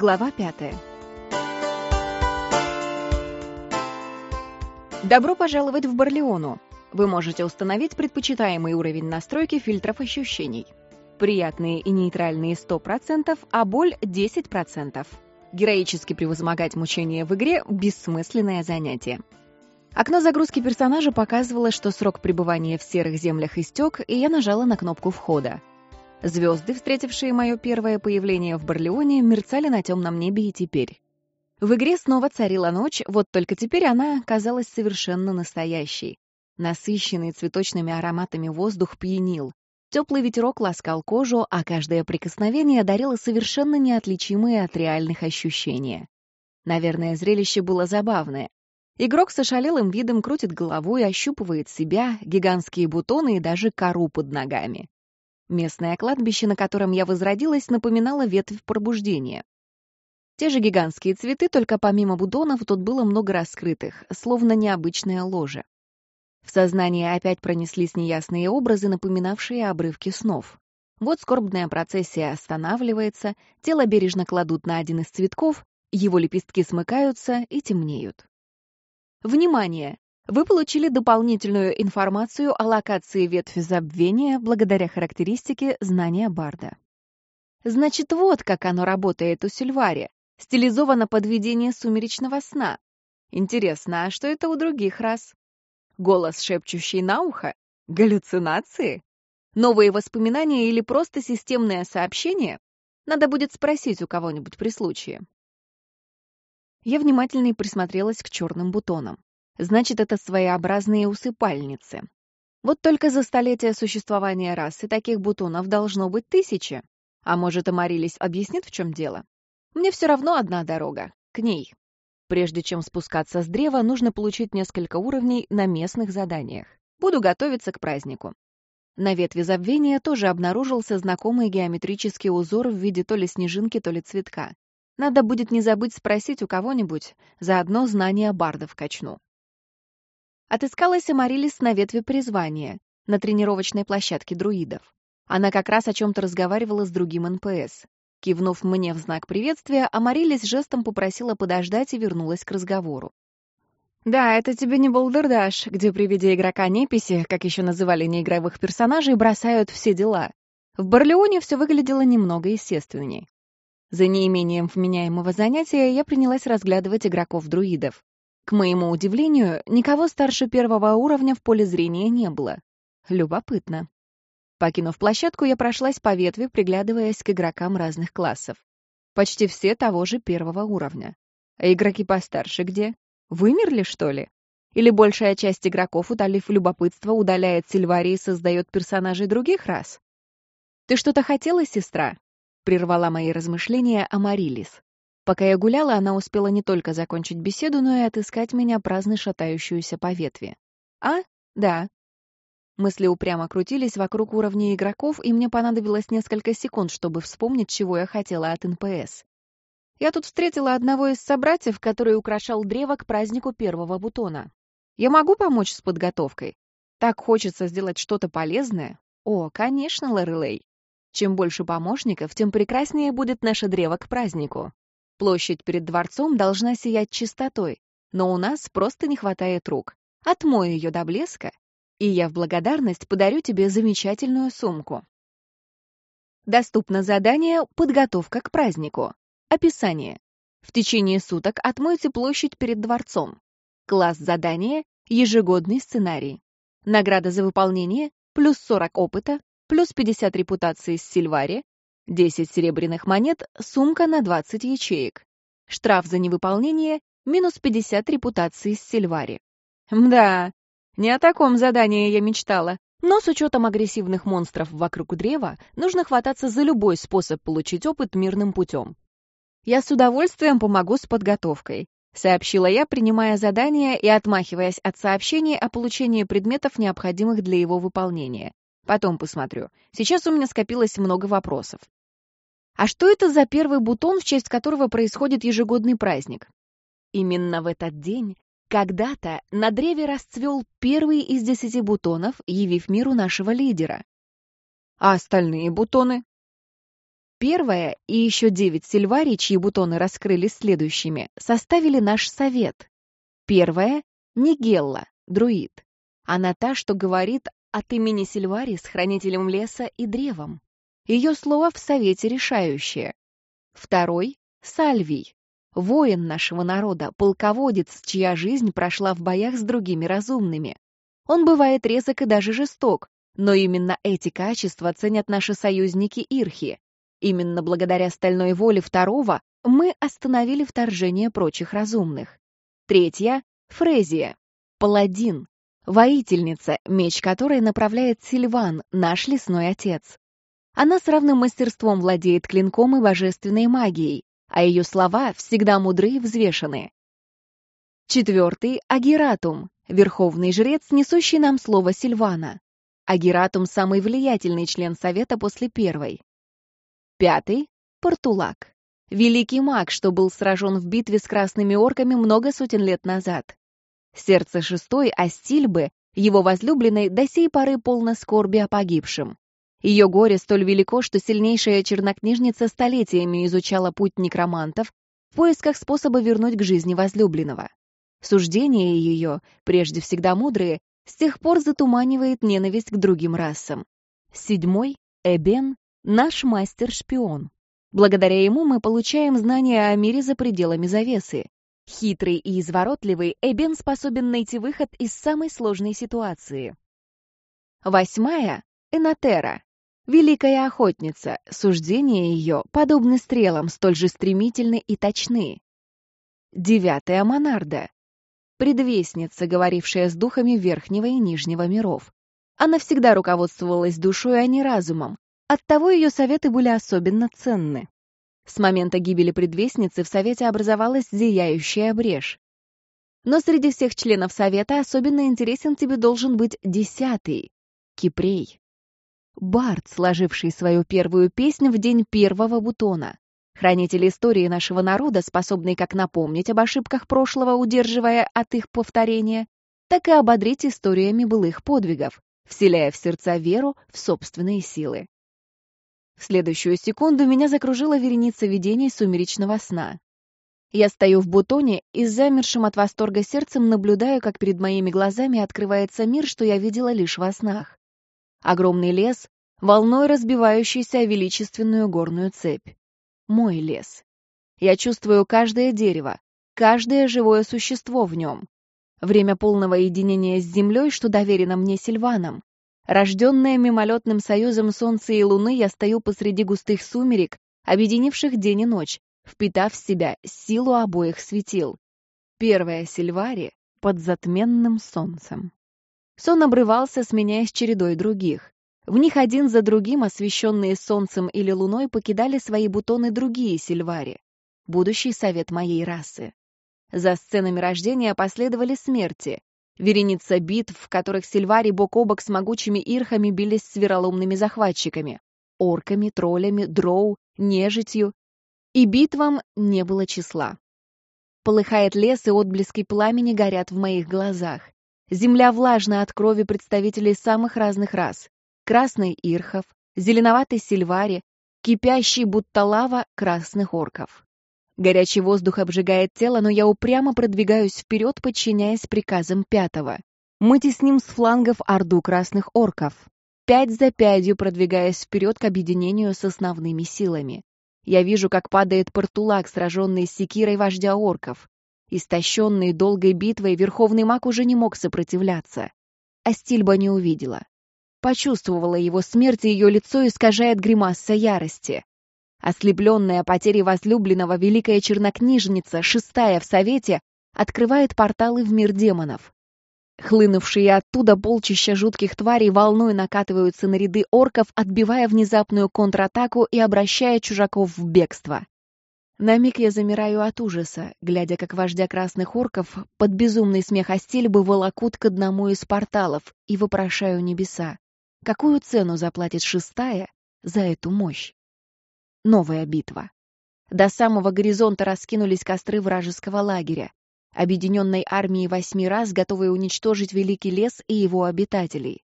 Глава 5. Добро пожаловать в Барлеону. Вы можете установить предпочитаемый уровень настройки фильтров ощущений. Приятные и нейтральные 100%, а боль 10%. Героически превозмогать мучения в игре – бессмысленное занятие. Окно загрузки персонажа показывало, что срок пребывания в серых землях истек, и я нажала на кнопку входа. Звезды, встретившие мое первое появление в Барлеоне, мерцали на темном небе и теперь. В игре снова царила ночь, вот только теперь она казалась совершенно настоящей. Насыщенный цветочными ароматами воздух пьянил. Теплый ветерок ласкал кожу, а каждое прикосновение дарило совершенно неотличимые от реальных ощущения. Наверное, зрелище было забавное. Игрок с ошалелым видом крутит головой, ощупывает себя, гигантские бутоны и даже кору под ногами. Местное кладбище, на котором я возродилась, напоминало ветвь пробуждения. Те же гигантские цветы, только помимо будонов тут было много раскрытых, словно необычное ложе. В сознание опять пронеслись неясные образы, напоминавшие обрывки снов. Вот скорбная процессия останавливается, тело бережно кладут на один из цветков, его лепестки смыкаются и темнеют. Внимание! Вы получили дополнительную информацию о локации ветви забвения благодаря характеристике знания Барда. Значит, вот как оно работает у Сильвари. Стилизовано подведение сумеречного сна. Интересно, а что это у других рас? Голос, шепчущий на ухо? Галлюцинации? Новые воспоминания или просто системное сообщение? Надо будет спросить у кого-нибудь при случае. Я внимательно присмотрелась к черным бутонам. Значит, это своеобразные усыпальницы. Вот только за столетия существования расы таких бутонов должно быть тысячи. А может, Амарилис объяснит, в чем дело? Мне все равно одна дорога. К ней. Прежде чем спускаться с древа, нужно получить несколько уровней на местных заданиях. Буду готовиться к празднику. На ветви забвения тоже обнаружился знакомый геометрический узор в виде то ли снежинки, то ли цветка. Надо будет не забыть спросить у кого-нибудь, заодно знания бардов качну. Отыскалась Амарилис на ветве призвания, на тренировочной площадке друидов. Она как раз о чем-то разговаривала с другим НПС. Кивнув мне в знак приветствия, Амарилис жестом попросила подождать и вернулась к разговору. «Да, это тебе не Болдердаш, где при виде игрока неписи, как еще называли неигровых персонажей, бросают все дела. В Барлеоне все выглядело немного естественней. За неимением вменяемого занятия я принялась разглядывать игроков-друидов. К моему удивлению, никого старше первого уровня в поле зрения не было. Любопытно. Покинув площадку, я прошлась по ветви, приглядываясь к игрокам разных классов. Почти все того же первого уровня. А игроки постарше где? Вымерли, что ли? Или большая часть игроков, утолив любопытство, удаляет Сильварии и создает персонажей других рас? «Ты что-то хотела, сестра?» — прервала мои размышления Амарилис. Пока я гуляла, она успела не только закончить беседу, но и отыскать меня праздно шатающуюся по ветви. «А? Да». Мысли упрямо крутились вокруг уровня игроков, и мне понадобилось несколько секунд, чтобы вспомнить, чего я хотела от НПС. Я тут встретила одного из собратьев, который украшал древо к празднику первого бутона. Я могу помочь с подготовкой? Так хочется сделать что-то полезное? О, конечно, Лорелей. Чем больше помощников, тем прекраснее будет наше древо к празднику. Площадь перед дворцом должна сиять чистотой, но у нас просто не хватает рук. Отмою ее до блеска, и я в благодарность подарю тебе замечательную сумку. Доступно задание «Подготовка к празднику». Описание. В течение суток отмойте площадь перед дворцом. Класс задания «Ежегодный сценарий». Награда за выполнение плюс 40 опыта, плюс 50 репутации с Сильвари, 10 серебряных монет, сумка на 20 ячеек. Штраф за невыполнение — минус 50 репутации с Сильвари. Мда, не о таком задании я мечтала. Но с учетом агрессивных монстров вокруг древа, нужно хвататься за любой способ получить опыт мирным путем. «Я с удовольствием помогу с подготовкой», — сообщила я, принимая задание и отмахиваясь от сообщений о получении предметов, необходимых для его выполнения. Потом посмотрю. Сейчас у меня скопилось много вопросов. А что это за первый бутон, в честь которого происходит ежегодный праздник? Именно в этот день когда-то на древе расцвел первый из десяти бутонов, явив миру нашего лидера. А остальные бутоны? Первая и еще девять сильварий, чьи бутоны раскрылись следующими, составили наш совет. Первая — Нигелла, друид. Она та, что говорит от имени Сильвари с хранителем леса и древом. Ее слово в совете решающее. Второй — Сальвий, воин нашего народа, полководец, чья жизнь прошла в боях с другими разумными. Он бывает резок и даже жесток, но именно эти качества ценят наши союзники Ирхи, Именно благодаря стальной воле второго мы остановили вторжение прочих разумных. Третья — Фрезия, паладин, воительница, меч которой направляет Сильван, наш лесной отец. Она с равным мастерством владеет клинком и божественной магией, а ее слова всегда мудры и взвешены. Четвертый — Агератум, верховный жрец, несущий нам слово Сильвана. Агератум — самый влиятельный член Совета после первой. Пятый — Портулак. Великий маг, что был сражен в битве с красными орками много сотен лет назад. Сердце шестой Астильбы, его возлюбленной, до сей поры полно скорби о погибшем. Ее горе столь велико, что сильнейшая чернокнижница столетиями изучала путь некромантов в поисках способа вернуть к жизни возлюбленного. Суждения ее, прежде всегда мудрые, с тех пор затуманивает ненависть к другим расам. Седьмой — Эбен, наш мастер-шпион. Благодаря ему мы получаем знания о мире за пределами завесы. Хитрый и изворотливый, Эбен способен найти выход из самой сложной ситуации. Восьмая — Энотера. Великая охотница, суждения ее подобны стрелам, столь же стремительны и точны. Девятая — Монарда. Предвестница, говорившая с духами верхнего и нижнего миров. Она всегда руководствовалась душой, а не разумом, Оттого ее советы были особенно ценны. С момента гибели предвестницы в Совете образовалась зияющая брешь. Но среди всех членов Совета особенно интересен тебе должен быть десятый — Кипрей. Бард, сложивший свою первую песню в день первого бутона. Хранитель истории нашего народа, способный как напомнить об ошибках прошлого, удерживая от их повторения, так и ободрить историями былых подвигов, вселяя в сердца веру в собственные силы. В следующую секунду меня закружила вереница видений сумеречного сна. Я стою в бутоне и с замершим от восторга сердцем наблюдаю, как перед моими глазами открывается мир, что я видела лишь во снах. Огромный лес, волной разбивающийся о величественную горную цепь. Мой лес. Я чувствую каждое дерево, каждое живое существо в нем. Время полного единения с землей, что доверено мне Сильваном. Рожденная мимолетным союзом солнца и луны, я стою посреди густых сумерек, объединивших день и ночь, впитав в себя силу обоих светил. Первая Сильвари под затменным солнцем. Сон обрывался, сменяясь чередой других. В них один за другим, освещенные солнцем или луной, покидали свои бутоны другие Сильвари, будущий совет моей расы. За сценами рождения последовали смерти, вереница битв, в которых Сильвари бок о бок с могучими ирхами бились с вероломными захватчиками, орками, троллями, дроу, нежитью. И битвам не было числа. Полыхает лес, и отблески пламени горят в моих глазах. Земля влажна от крови представителей самых разных рас. Красный ирхов, зеленоватый сильвари, кипящий будто лава красных орков. Горячий воздух обжигает тело, но я упрямо продвигаюсь вперед, подчиняясь приказам пятого. Мы тесним с флангов орду красных орков, пять за пятью продвигаясь вперед к объединению с основными силами. Я вижу, как падает Портулак, сраженный секирой вождя орков. Истощенный долгой битвой, верховный маг уже не мог сопротивляться. А Стильба не увидела. Почувствовала его смерть, и ее лицо искажает гримаса ярости. Ослепленная потерей возлюбленного великая чернокнижница, шестая в Совете, открывает порталы в мир демонов. Хлынувшие оттуда полчища жутких тварей волной накатываются на ряды орков, отбивая внезапную контратаку и обращая чужаков в бегство. На миг я замираю от ужаса, глядя, как вождя красных орков под безумный смех Астельбы волокут к одному из порталов и вопрошаю небеса. Какую цену заплатит шестая за эту мощь? Новая битва. До самого горизонта раскинулись костры вражеского лагеря, объединенной армии восьми раз, готовые уничтожить Великий лес и его обитателей.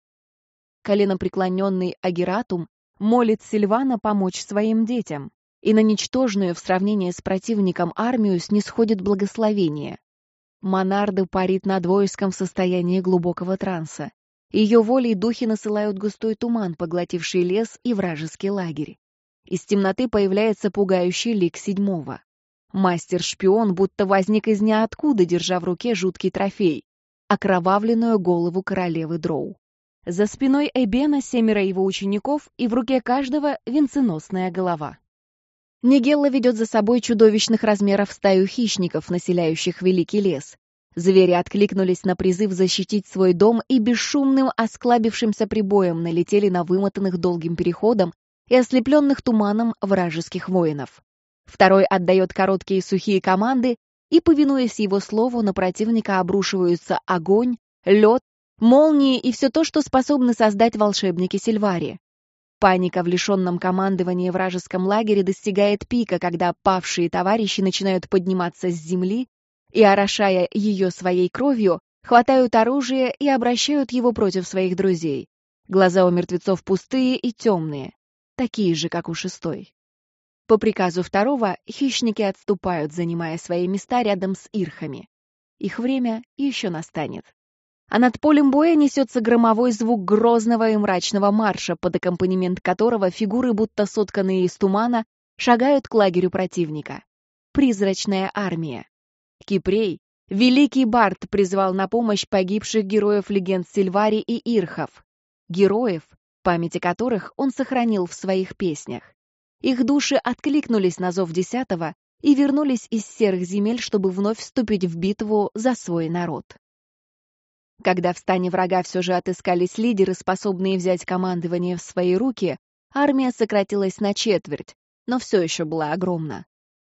Коленопреклоненный Агератум молит Сильвана помочь своим детям, и на ничтожную в сравнении с противником армию снисходит благословение. Монарда парит над войском в состоянии глубокого транса. Ее волей духи насылают густой туман, поглотивший лес и вражеский лагерь. Из темноты появляется пугающий лик седьмого. Мастер-шпион будто возник из ниоткуда, держа в руке жуткий трофей — окровавленную голову королевы Дроу. За спиной Эбена семеро его учеников, и в руке каждого венценосная голова. Нигелла ведет за собой чудовищных размеров стаю хищников, населяющих Великий лес. Звери откликнулись на призыв защитить свой дом и бесшумным осклабившимся прибоем налетели на вымотанных долгим переходом и ослепленных туманом вражеских воинов. Второй отдает короткие сухие команды, и, повинуясь его слову, на противника обрушиваются огонь, лед, молнии и все то, что способны создать волшебники Сильвари. Паника в лишенном командовании вражеском лагере достигает пика, когда павшие товарищи начинают подниматься с земли и, орошая ее своей кровью, хватают оружие и обращают его против своих друзей. Глаза у мертвецов пустые и темные, такие же, как у шестой. По приказу второго хищники отступают, занимая свои места рядом с ирхами. Их время еще настанет. А над полем боя несется громовой звук грозного и мрачного марша, под аккомпанемент которого фигуры, будто сотканные из тумана, шагают к лагерю противника. Призрачная армия. Кипрей, великий Барт, призвал на помощь погибших героев легенд Сильвари и Ирхов. Героев, памяти которых он сохранил в своих песнях. Их души откликнулись на зов десятого и вернулись из серых земель, чтобы вновь вступить в битву за свой народ. Когда в стане врага все же отыскались лидеры, способные взять командование в свои руки, армия сократилась на четверть, но все еще была огромна.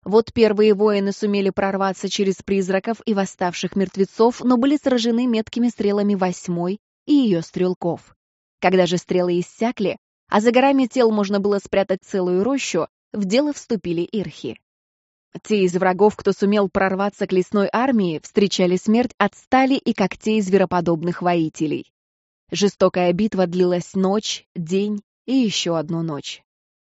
Вот первые воины сумели прорваться через призраков и восставших мертвецов, но были сражены меткими стрелами восьмой и ее стрелков. Когда же стрелы иссякли, а за горами тел можно было спрятать целую рощу, в дело вступили ирхи. Те из врагов, кто сумел прорваться к лесной армии, встречали смерть от стали и когтей звероподобных воителей. Жестокая битва длилась ночь, день и еще одну ночь.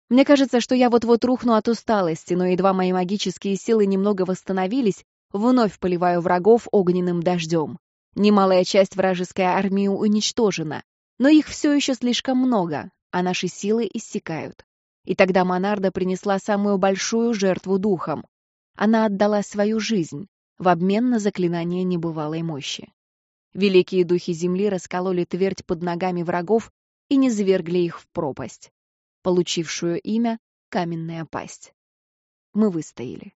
Мне кажется, что я вот-вот рухну от усталости, но едва мои магические силы немного восстановились, вновь поливаю врагов огненным дождем. Немалая часть вражеской армии уничтожена, но их все еще слишком много, а наши силы иссякают. И тогда Монарда принесла самую большую жертву духом. Она отдала свою жизнь в обмен на заклинание небывалой мощи. Великие духи земли раскололи твердь под ногами врагов и низвергли их в пропасть получившую имя «Каменная пасть». Мы выстояли.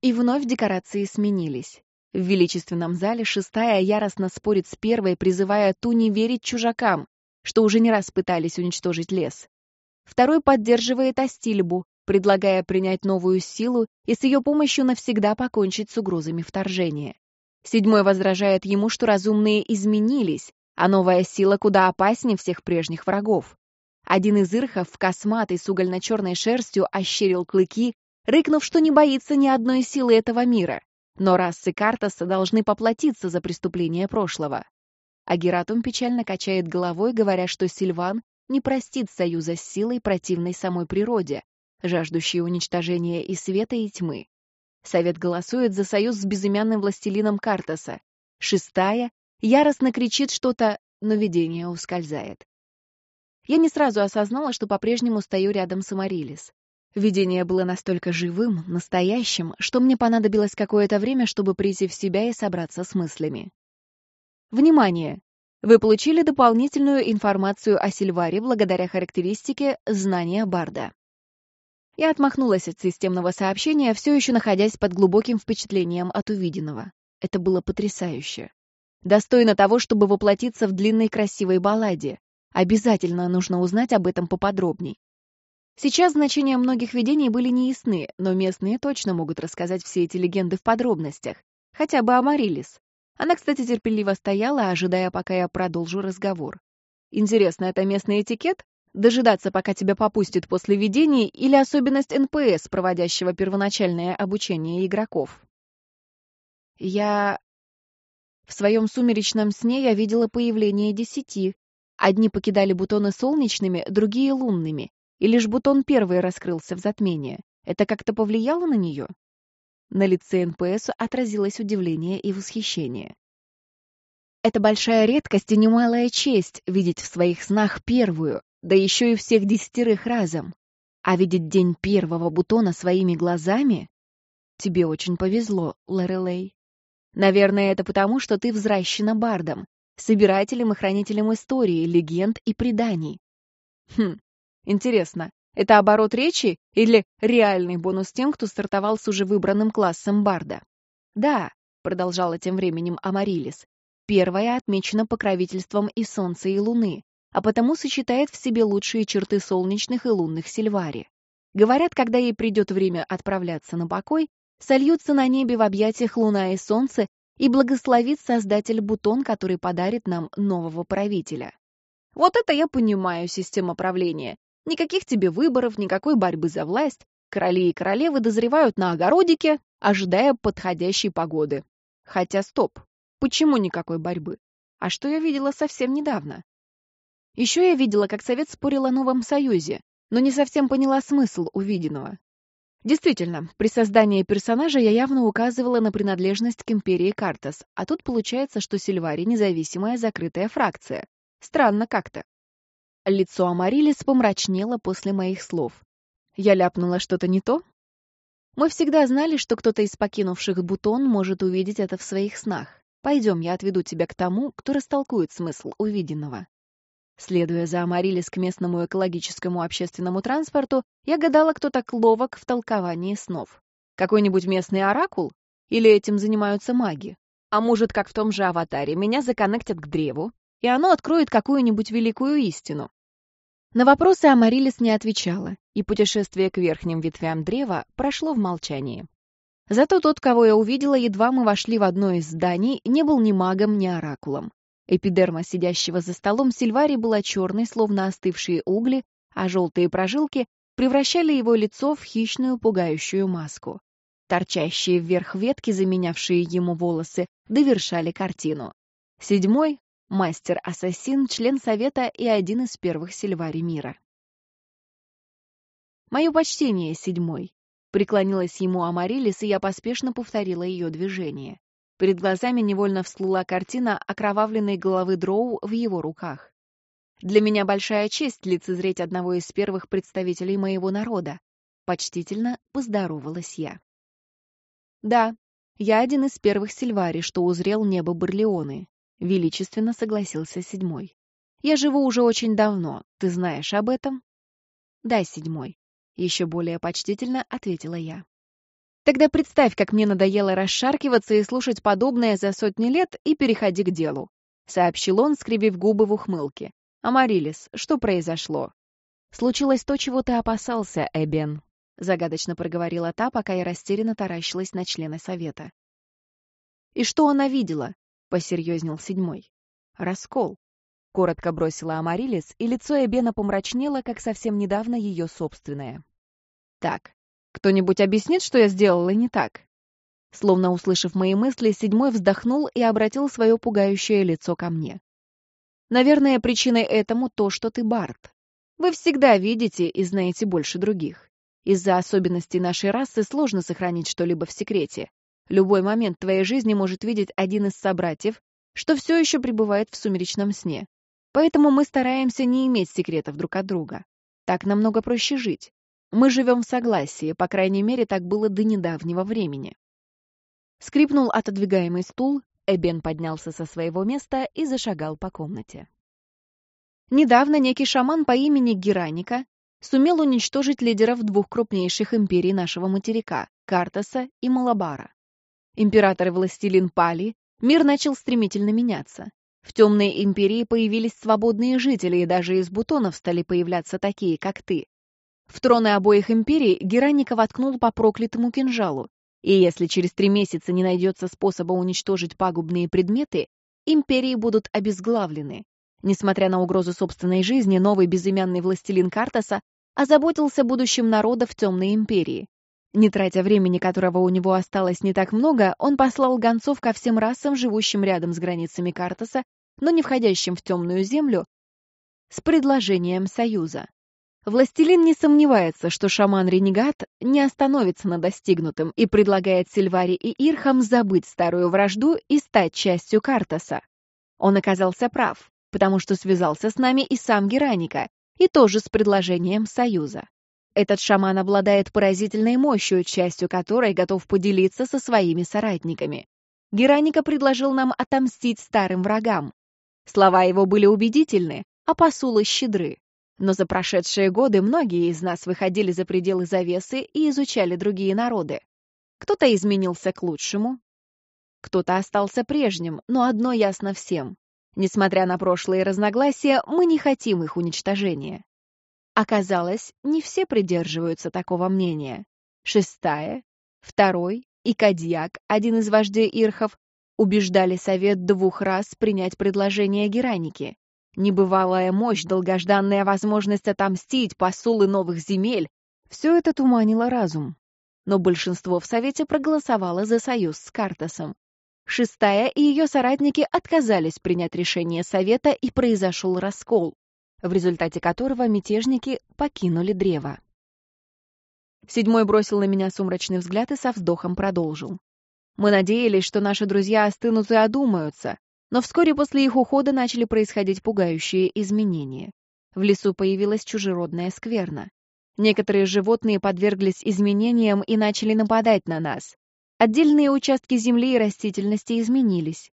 И вновь декорации сменились. В величественном зале шестая яростно спорит с первой, призывая ту не верить чужакам, что уже не раз пытались уничтожить лес. Второй поддерживает Астильбу, предлагая принять новую силу и с ее помощью навсегда покончить с угрозами вторжения. Седьмой возражает ему, что разумные изменились, а новая сила куда опаснее всех прежних врагов. Один из ирхов, косматый с угольно-черной шерстью, ощерил клыки, рыкнув, что не боится ни одной силы этого мира. Но расы Картаса должны поплатиться за преступление прошлого. А Гератум печально качает головой, говоря, что Сильван не простит союза с силой, противной самой природе, жаждущей уничтожения и света, и тьмы. Совет голосует за союз с безымянным властелином Картаса. Шестая яростно кричит что-то, но видение ускользает. Я не сразу осознала, что по-прежнему стою рядом с Амарилис. Видение было настолько живым, настоящим, что мне понадобилось какое-то время, чтобы прийти в себя и собраться с мыслями. Внимание! Вы получили дополнительную информацию о Сильваре благодаря характеристике «Знания Барда». Я отмахнулась от системного сообщения, все еще находясь под глубоким впечатлением от увиденного. Это было потрясающе. Достойно того, чтобы воплотиться в длинной красивой балладе, Обязательно нужно узнать об этом поподробней. Сейчас значения многих видений были неясны, но местные точно могут рассказать все эти легенды в подробностях. Хотя бы о Марилис. Она, кстати, терпеливо стояла, ожидая, пока я продолжу разговор. Интересно, это местный этикет? Дожидаться, пока тебя попустят после видений, или особенность НПС, проводящего первоначальное обучение игроков? Я... В своем сумеречном сне я видела появление десяти, Одни покидали бутоны солнечными, другие — лунными, и лишь бутон первый раскрылся в затмении. Это как-то повлияло на нее? На лице НПС отразилось удивление и восхищение. Это большая редкость и немалая честь видеть в своих снах первую, да еще и всех десятерых разом. А видеть день первого бутона своими глазами? Тебе очень повезло, Лорелей. Наверное, это потому, что ты взращена бардом, собирателем и хранителем истории, легенд и преданий. Хм, интересно, это оборот речи или реальный бонус тем, кто стартовал с уже выбранным классом барда? Да, продолжала тем временем Амарилис, первая отмечена покровительством и Солнца, и Луны, а потому сочетает в себе лучшие черты солнечных и лунных Сильвари. Говорят, когда ей придет время отправляться на покой, сольются на небе в объятиях луна и солнце и благословит Создатель бутон, который подарит нам нового правителя. Вот это я понимаю, система правления. Никаких тебе выборов, никакой борьбы за власть. Короли и королевы дозревают на огородике, ожидая подходящей погоды. Хотя стоп, почему никакой борьбы? А что я видела совсем недавно? Еще я видела, как Совет спорил о новом союзе, но не совсем поняла смысл увиденного. Действительно, при создании персонажа я явно указывала на принадлежность к империи Картас, а тут получается, что Сильвари — независимая закрытая фракция. Странно как-то. Лицо Амарилис помрачнело после моих слов. Я ляпнула что-то не то? Мы всегда знали, что кто-то из покинувших бутон может увидеть это в своих снах. Пойдем, я отведу тебя к тому, кто растолкует смысл увиденного. Следуя за Амарилис к местному экологическому общественному транспорту, я гадала, кто так ловок в толковании снов. Какой-нибудь местный оракул? Или этим занимаются маги? А может, как в том же аватаре, меня законнектят к древу, и оно откроет какую-нибудь великую истину? На вопросы Амарилис не отвечала, и путешествие к верхним ветвям древа прошло в молчании. Зато тот, кого я увидела, едва мы вошли в одно из зданий, не был ни магом, ни оракулом. Эпидерма сидящего за столом Сильвари была черной, словно остывшие угли, а желтые прожилки превращали его лицо в хищную пугающую маску. Торчащие вверх ветки, заменявшие ему волосы, довершали картину. Седьмой — мастер-ассасин, член Совета и один из первых Сильвари мира. «Мое почтение, седьмой», — преклонилась ему Амарилис, и я поспешно повторила ее движение. Перед глазами невольно всплыла картина окровавленной головы Дроу в его руках. Для меня большая честь лицезреть одного из первых представителей моего народа. Почтительно поздоровалась я. Да, я один из первых Сильвари, что узрел небо Барлеоны. Величественно согласился седьмой. Я живу уже очень давно. Ты знаешь об этом? Да, седьмой. Еще более почтительно ответила я. Тогда представь, как мне надоело расшаркиваться и слушать подобное за сотни лет и переходи к делу», — сообщил он, скривив губы в ухмылке. «Амарилис, что произошло?» «Случилось то, чего ты опасался, Эбен», — загадочно проговорила та, пока я растерянно таращилась на члена совета. «И что она видела?» — посерьезнел седьмой. «Раскол», — коротко бросила Амарилис, и лицо Эбена помрачнело, как совсем недавно ее собственное. «Так, кто-нибудь объяснит, что я сделала не так?» Словно услышав мои мысли, седьмой вздохнул и обратил свое пугающее лицо ко мне. «Наверное, причиной этому то, что ты Барт. Вы всегда видите и знаете больше других. Из-за особенностей нашей расы сложно сохранить что-либо в секрете. Любой момент твоей жизни может видеть один из собратьев, что все еще пребывает в сумеречном сне. Поэтому мы стараемся не иметь секретов друг от друга. Так намного проще жить. Мы живем в согласии, по крайней мере, так было до недавнего времени. Скрипнул отодвигаемый стул, Эбен поднялся со своего места и зашагал по комнате. Недавно некий шаман по имени Гераника сумел уничтожить лидеров двух крупнейших империй нашего материка — Картаса и Малабара. Император и властелин пали, мир начал стремительно меняться. В темной империи появились свободные жители, и даже из бутонов стали появляться такие, как ты. В троны обоих империй Гераника воткнул по проклятому кинжалу, и если через три месяца не найдется способа уничтожить пагубные предметы, империи будут обезглавлены. Несмотря на угрозу собственной жизни, новый безымянный властелин Картаса озаботился будущим народа в Темной империи. Не тратя времени, которого у него осталось не так много, он послал гонцов ко всем расам, живущим рядом с границами Картаса, но не входящим в Темную землю, с предложением союза. Властелин не сомневается, что шаман-ренегат не остановится на достигнутом и предлагает Сильваре и Ирхам забыть старую вражду и стать частью Картаса. Он оказался прав, потому что связался с нами и сам Гераника, и тоже с предложением союза. Этот шаман обладает поразительной мощью, частью которой готов поделиться со своими соратниками. Гераника предложил нам отомстить старым врагам. Слова его были убедительны, а посулы щедры. Но за прошедшие годы многие из нас выходили за пределы завесы и изучали другие народы. Кто-то изменился к лучшему, кто-то остался прежним, но одно ясно всем. Несмотря на прошлые разногласия, мы не хотим их уничтожения. Оказалось, не все придерживаются такого мнения. Шестая, второй и Кадьяк, один из вождей ирхов, убеждали совет двух раз принять предложение Гераники. Небывалая мощь, долгожданная возможность отомстить, посулы новых земель — все это туманило разум. Но большинство в Совете проголосовало за союз с Картасом. Шестая и ее соратники отказались принять решение Совета и произошел раскол, в результате которого мятежники покинули древо. Седьмой бросил на меня сумрачный взгляд и со вздохом продолжил. Мы надеялись, что наши друзья остынут и одумаются, но вскоре после их ухода начали происходить пугающие изменения. В лесу появилась чужеродная скверна. Некоторые животные подверглись изменениям и начали нападать на нас. Отдельные участки земли и растительности изменились.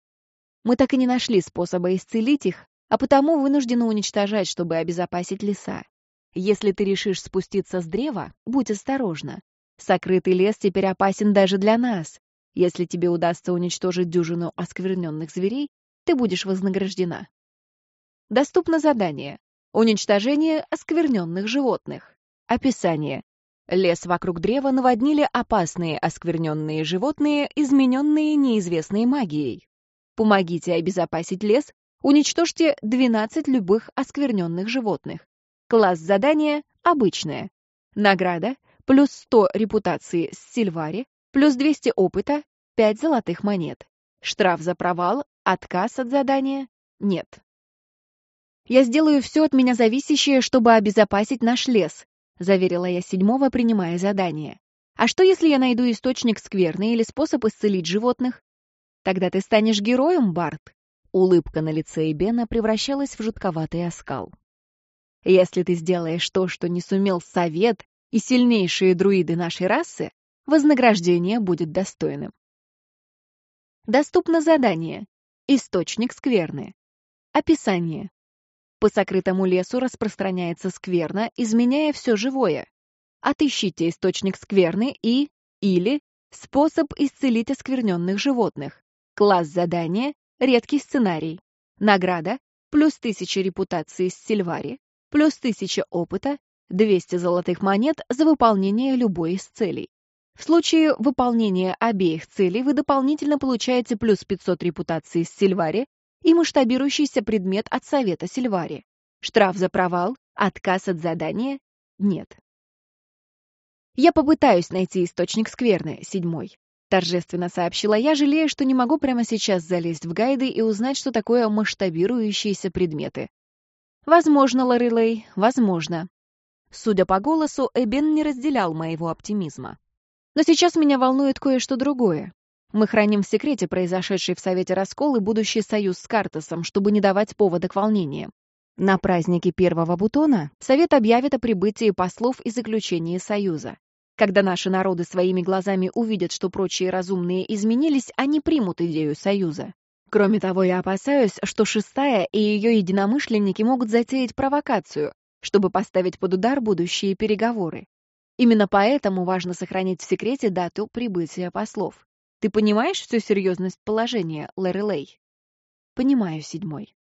Мы так и не нашли способа исцелить их, а потому вынуждены уничтожать, чтобы обезопасить леса. Если ты решишь спуститься с древа, будь осторожна. Сокрытый лес теперь опасен даже для нас. Если тебе удастся уничтожить дюжину оскверненных зверей, ты будешь вознаграждена. Доступно задание. Уничтожение оскверненных животных. Описание. Лес вокруг древа наводнили опасные оскверненные животные, измененные неизвестной магией. Помогите обезопасить лес, уничтожьте 12 любых оскверненных животных. Класс задания обычное. Награда плюс 100 репутации с Сильвари, плюс 200 опыта, 5 золотых монет. Штраф за провал Отказ от задания? Нет. «Я сделаю все от меня зависящее, чтобы обезопасить наш лес», заверила я седьмого, принимая задание. «А что, если я найду источник скверны или способ исцелить животных?» «Тогда ты станешь героем, Барт». Улыбка на лице Эбена превращалась в жутковатый оскал. «Если ты сделаешь то, что не сумел совет и сильнейшие друиды нашей расы, вознаграждение будет достойным». Доступно задание Источник скверны. Описание. По сокрытому лесу распространяется скверна, изменяя все живое. Отыщите источник скверны и или способ исцелить оскверненных животных. Класс задания — редкий сценарий. Награда — плюс 1000 репутации с Сильвари, плюс 1000 опыта, 200 золотых монет за выполнение любой из целей. В случае выполнения обеих целей вы дополнительно получаете плюс 500 репутации с Сильвари и масштабирующийся предмет от Совета Сильвари. Штраф за провал, отказ от задания — нет. «Я попытаюсь найти источник скверны, седьмой», — торжественно сообщила я, жалея, что не могу прямо сейчас залезть в гайды и узнать, что такое масштабирующиеся предметы. «Возможно, Лорелей, возможно». Судя по голосу, Эбен не разделял моего оптимизма. Но сейчас меня волнует кое-что другое. Мы храним в секрете произошедший в Совете раскол и будущий союз с Картасом, чтобы не давать повода к волнениям. На празднике первого бутона Совет объявит о прибытии послов и заключении союза. Когда наши народы своими глазами увидят, что прочие разумные изменились, они примут идею союза. Кроме того, я опасаюсь, что Шестая и ее единомышленники могут затеять провокацию, чтобы поставить под удар будущие переговоры. Именно поэтому важно сохранить в секрете дату прибытия послов. Ты понимаешь всю серьезность положения, Лорелей? Понимаю, седьмой.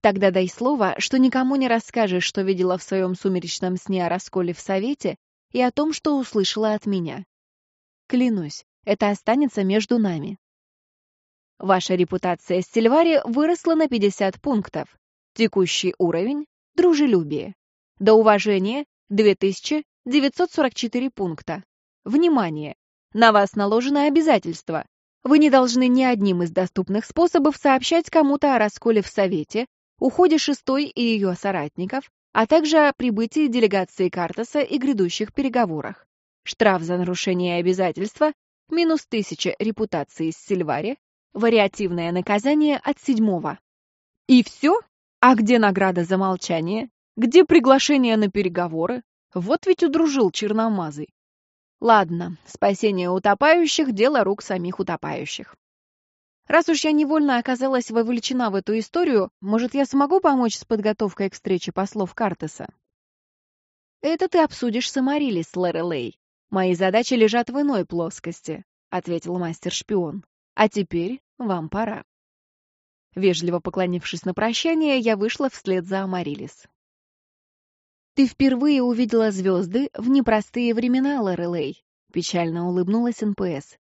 Тогда дай слово, что никому не расскажешь, что видела в своем сумеречном сне о расколе в Совете и о том, что услышала от меня. Клянусь, это останется между нами. Ваша репутация с Сильвари выросла на 50 пунктов. Текущий уровень — дружелюбие. До уважения — 2000 944 пункта. Внимание! На вас наложено обязательство. Вы не должны ни одним из доступных способов сообщать кому-то о расколе в Совете, уходе шестой и ее соратников, а также о прибытии делегации Картаса и грядущих переговорах. Штраф за нарушение обязательства, минус тысяча репутации с Сильвари, вариативное наказание от седьмого. И все? А где награда за молчание? Где приглашение на переговоры? Вот ведь удружил черномазый. Ладно, спасение утопающих — дело рук самих утопающих. Раз уж я невольно оказалась вовлечена в эту историю, может, я смогу помочь с подготовкой к встрече послов Картеса? Это ты обсудишь с Амарилис, Лорелей. Мои задачи лежат в иной плоскости, — ответил мастер-шпион. А теперь вам пора. Вежливо поклонившись на прощание, я вышла вслед за Амарилис. «Ты впервые увидела звезды в непростые времена, Лорелей», — печально улыбнулась НПС.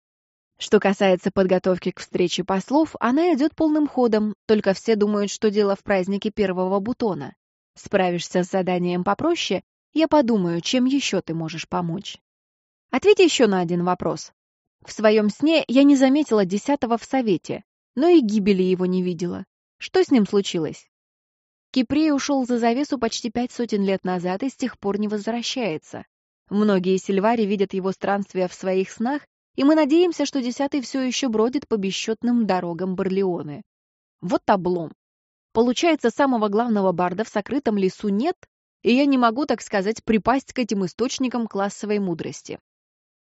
Что касается подготовки к встрече послов, она идет полным ходом, только все думают, что дело в празднике первого бутона. Справишься с заданием попроще, я подумаю, чем еще ты можешь помочь. Ответь еще на один вопрос. В своем сне я не заметила десятого в совете, но и гибели его не видела. Что с ним случилось? Кипрей ушел за завесу почти пять сотен лет назад и с тех пор не возвращается. Многие сильвари видят его странствия в своих снах и мы надеемся, что десятый все еще бродит по бесчетным дорогам Барлеоны. Вот облом. Получается, самого главного барда в сокрытом лесу нет, и я не могу, так сказать, припасть к этим источникам классовой мудрости.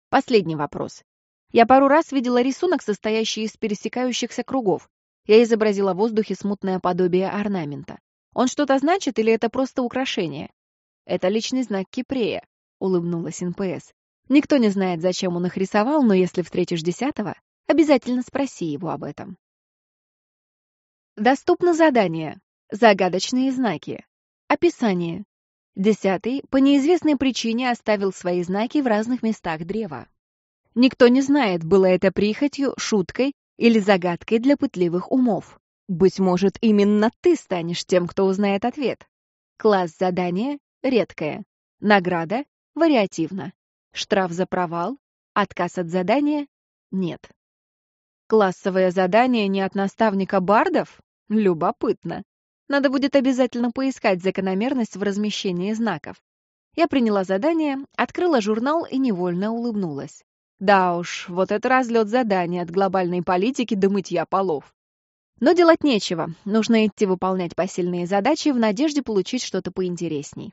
Последний вопрос. Я пару раз видела рисунок, состоящий из пересекающихся кругов. Я изобразила в воздухе смутное подобие орнамента. Он что-то значит или это просто украшение? Это личный знак Кипрея, улыбнулась НПС. Никто не знает, зачем он их рисовал, но если встретишь десятого, обязательно спроси его об этом. Доступно задание. Загадочные знаки. Описание. Десятый по неизвестной причине оставил свои знаки в разных местах древа. Никто не знает, было это прихотью, шуткой или загадкой для пытливых умов. Быть может, именно ты станешь тем, кто узнает ответ. Класс задания — редкое. Награда — вариативна. Штраф за провал? Отказ от задания? Нет. Классовое задание не от наставника бардов? Любопытно. Надо будет обязательно поискать закономерность в размещении знаков. Я приняла задание, открыла журнал и невольно улыбнулась. Да уж, вот это разлет заданий от глобальной политики до мытья полов. Но делать нечего, нужно идти выполнять посильные задачи в надежде получить что-то поинтересней.